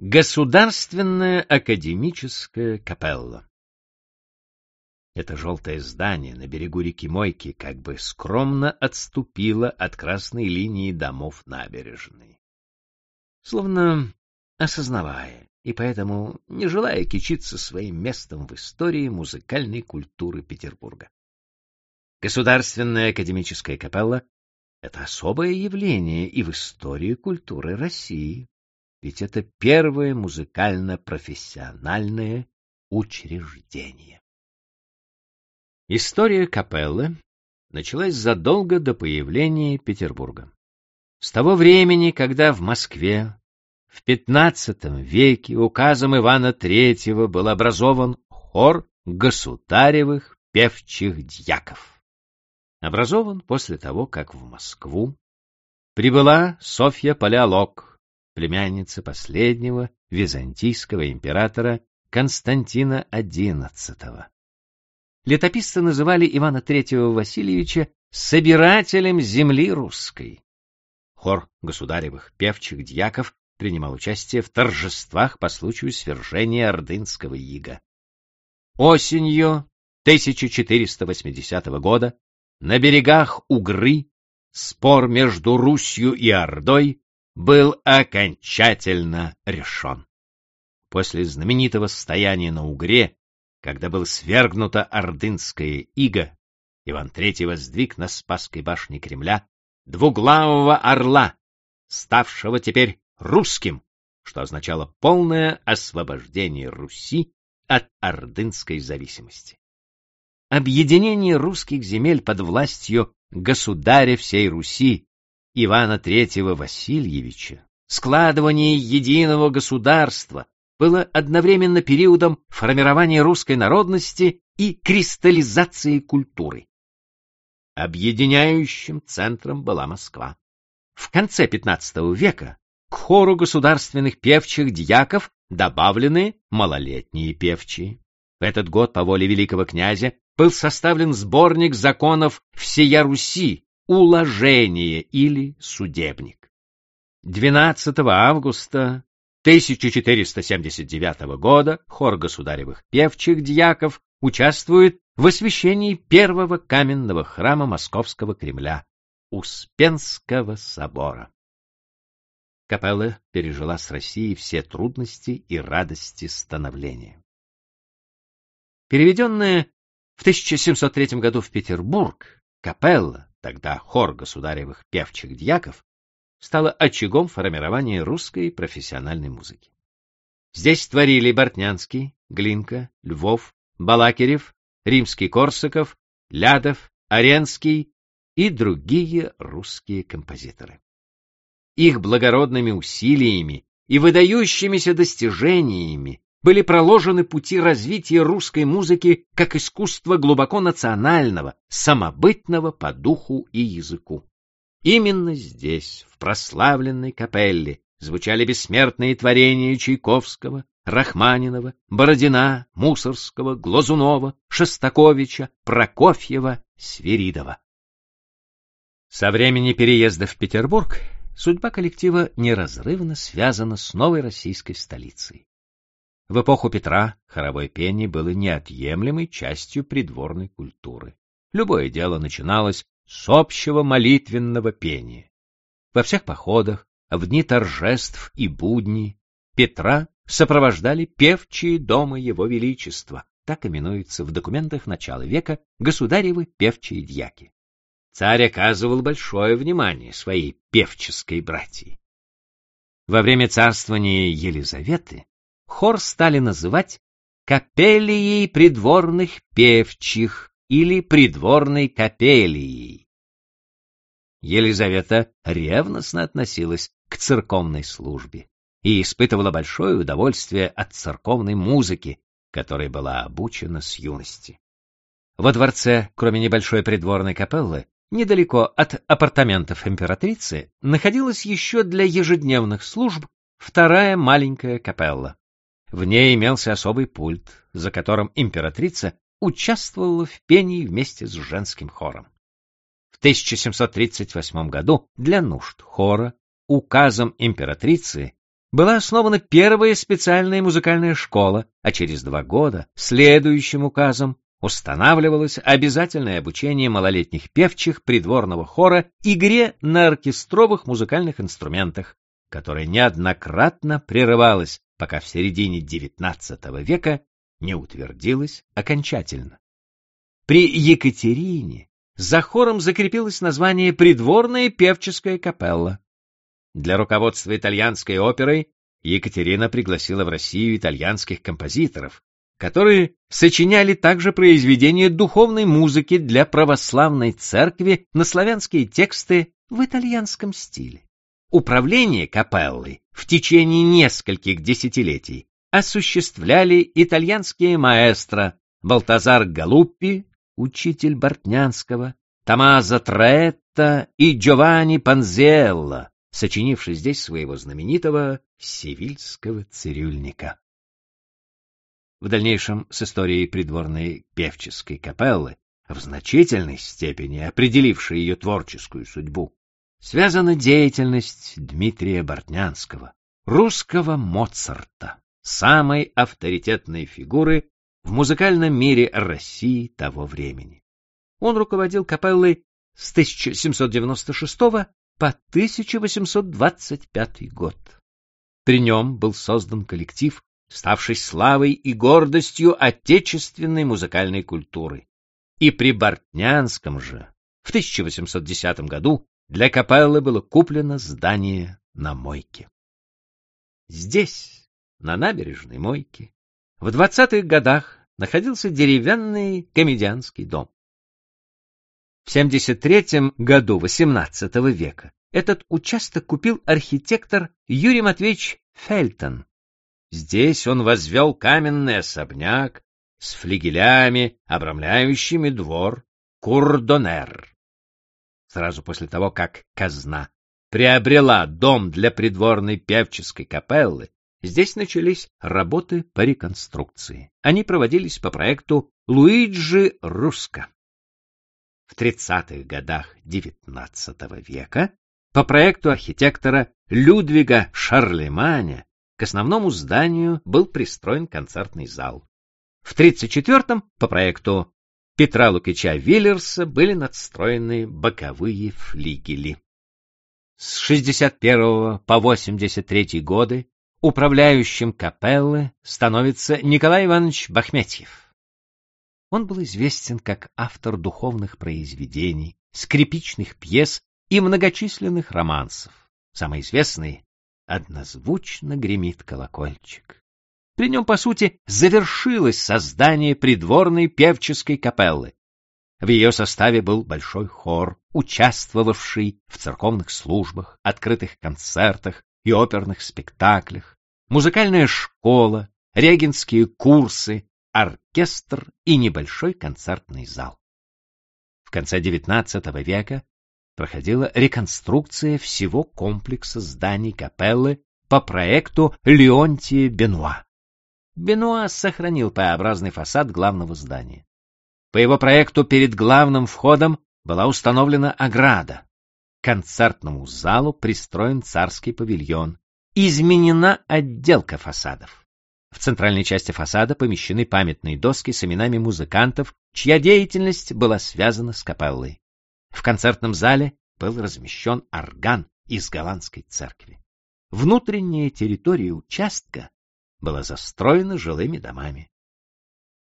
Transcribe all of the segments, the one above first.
Государственная академическая капелла. Это желтое здание на берегу реки Мойки как бы скромно отступило от красной линии домов набережной. Словно осознавая и поэтому не желая кичиться своим местом в истории музыкальной культуры Петербурга. Государственная академическая капелла — это особое явление и в истории культуры России ведь это первое музыкально-профессиональное учреждение. История капеллы началась задолго до появления Петербурга. С того времени, когда в Москве в XV веке указом Ивана III был образован хор государевых певчих дьяков. Образован после того, как в Москву прибыла Софья Палеолог, племянница последнего византийского императора Константина XI. Летописцы называли Ивана III Васильевича собирателем земли русской. Хор государевых певчих дьяков принимал участие в торжествах по случаю свержения ордынского ига. Осенью 1480 года на берегах Угры спор между Русью и Ордой был окончательно решен. После знаменитого стояния на Угре, когда был свергнута ордынская ига, Иван III воздвиг на Спасской башне Кремля двуглавого орла, ставшего теперь русским, что означало полное освобождение Руси от ордынской зависимости. Объединение русских земель под властью государя всей Руси Ивана III Васильевича, складывание единого государства было одновременно периодом формирования русской народности и кристаллизации культуры. Объединяющим центром была Москва. В конце XV века к хору государственных певчих дьяков добавлены малолетние певчие. В этот год по воле великого князя был составлен сборник законов всея Руси, уложение или судебник. 12 августа 1479 года хор государевых певчих дьяков участвует в освящении первого каменного храма Московского Кремля Успенского собора. Капелла пережила с Россией все трудности и радости становления. Переведенная в 1703 году в Петербург, капелла тогда хор государевых певчих дьяков, стало очагом формирования русской профессиональной музыки. Здесь творили Бортнянский, Глинка, Львов, Балакирев, Римский-Корсаков, Лядов, Аренский и другие русские композиторы. Их благородными усилиями и выдающимися достижениями были проложены пути развития русской музыки как искусства глубоко национального, самобытного по духу и языку. Именно здесь, в прославленной капелле, звучали бессмертные творения Чайковского, Рахманинова, Бородина, Мусорского, Глазунова, Шостаковича, Прокофьева, Свиридова. Со времени переезда в Петербург судьба коллектива неразрывно связана с новой российской столицей. В эпоху Петра хоровое пение было неотъемлемой частью придворной культуры. Любое дело начиналось с общего молитвенного пения. Во всех походах, в дни торжеств и будней Петра сопровождали певчие дома его величества, так именуются в документах начала века государевы певчие дьяки. Царь оказывал большое внимание своей певческой братьи. Во время царствования Елизаветы хор стали называть капеллией придворных певчих или придворной капеллией. Елизавета ревностно относилась к церковной службе и испытывала большое удовольствие от церковной музыки, которой была обучена с юности. Во дворце, кроме небольшой придворной капеллы, недалеко от апартаментов императрицы, находилась еще для ежедневных служб вторая маленькая капелла. В ней имелся особый пульт, за которым императрица участвовала в пении вместе с женским хором. В 1738 году для нужд хора указом императрицы была основана первая специальная музыкальная школа, а через два года следующим указом устанавливалось обязательное обучение малолетних певчих придворного хора игре на оркестровых музыкальных инструментах, которое неоднократно прерывалось, пока в середине XIX века не утвердилось окончательно. При Екатерине за хором закрепилось название «Придворная певческая капелла». Для руководства итальянской оперой Екатерина пригласила в Россию итальянских композиторов, которые сочиняли также произведения духовной музыки для православной церкви на славянские тексты в итальянском стиле. Управление капеллой в течение нескольких десятилетий осуществляли итальянские маэстро Балтазар Галуппи, учитель Бортнянского, Томазо Траэтта и Джованни Панзелло, сочинивший здесь своего знаменитого севильского цирюльника. В дальнейшем с историей придворной певческой капеллы, в значительной степени определившей ее творческую судьбу, связана деятельность Дмитрия Бортнянского, русского Моцарта, самой авторитетной фигуры в музыкальном мире России того времени. Он руководил капеллой с 1796 по 1825 год. При нем был создан коллектив, ставший славой и гордостью отечественной музыкальной культуры. И при Бортнянском же в 1810 году для капеллы было куплено здание на мойке. Здесь, на набережной мойке, в двадцатых годах находился деревянный комедианский дом. В 73 году XVIII века этот участок купил архитектор Юрий Матвеевич Фельтон. Здесь он возвел каменный особняк с флигелями, обрамляющими двор Курдонер. Сразу после того, как казна приобрела дом для придворной певческой капеллы, здесь начались работы по реконструкции. Они проводились по проекту Луиджи Руска. В 30-х годах XIX века по проекту архитектора Людвига Шарлеманя к основному зданию был пристроен концертный зал. В 34-м по проекту Петра Лукича Виллерса были надстроены боковые флигели. С 61 по 83 годы управляющим капеллы становится Николай Иванович Бахметьев. Он был известен как автор духовных произведений, скрипичных пьес и многочисленных романсов. Самый известный — однозвучно гремит колокольчик. При нем, по сути, завершилось создание придворной певческой капеллы. В ее составе был большой хор, участвовавший в церковных службах, открытых концертах и оперных спектаклях, музыкальная школа, регенские курсы, оркестр и небольшой концертный зал. В конце XIX века проходила реконструкция всего комплекса зданий капеллы по проекту Леонтия Бенуа. Бенуа сохранил П-образный фасад главного здания. По его проекту перед главным входом была установлена ограда. К концертному залу пристроен царский павильон. Изменена отделка фасадов. В центральной части фасада помещены памятные доски с именами музыкантов, чья деятельность была связана с капеллой. В концертном зале был размещен орган из голландской церкви. Внутренняя территория участка была застроена жилыми домами.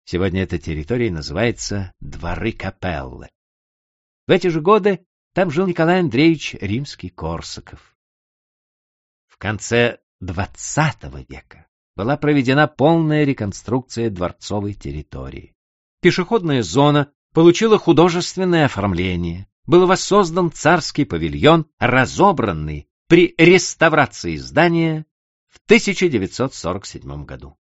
Сегодня эта территория называется Дворы Капеллы. В эти же годы там жил Николай Андреевич Римский-Корсаков. В конце XX века была проведена полная реконструкция дворцовой территории. Пешеходная зона получила художественное оформление, был воссоздан царский павильон, разобранный при реставрации здания в 1947 году.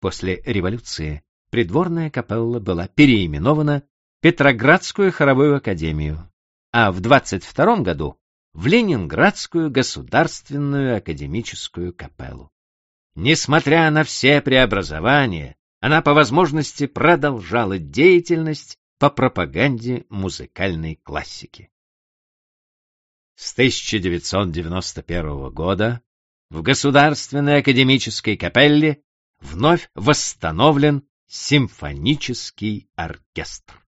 После революции придворная капелла была переименована Петроградскую хоровую академию, а в 22 году в Ленинградскую государственную академическую капеллу. Несмотря на все преобразования, она по возможности продолжала деятельность по пропаганде музыкальной классики. С 1991 года в Государственной академической капелле вновь восстановлен симфонический оркестр.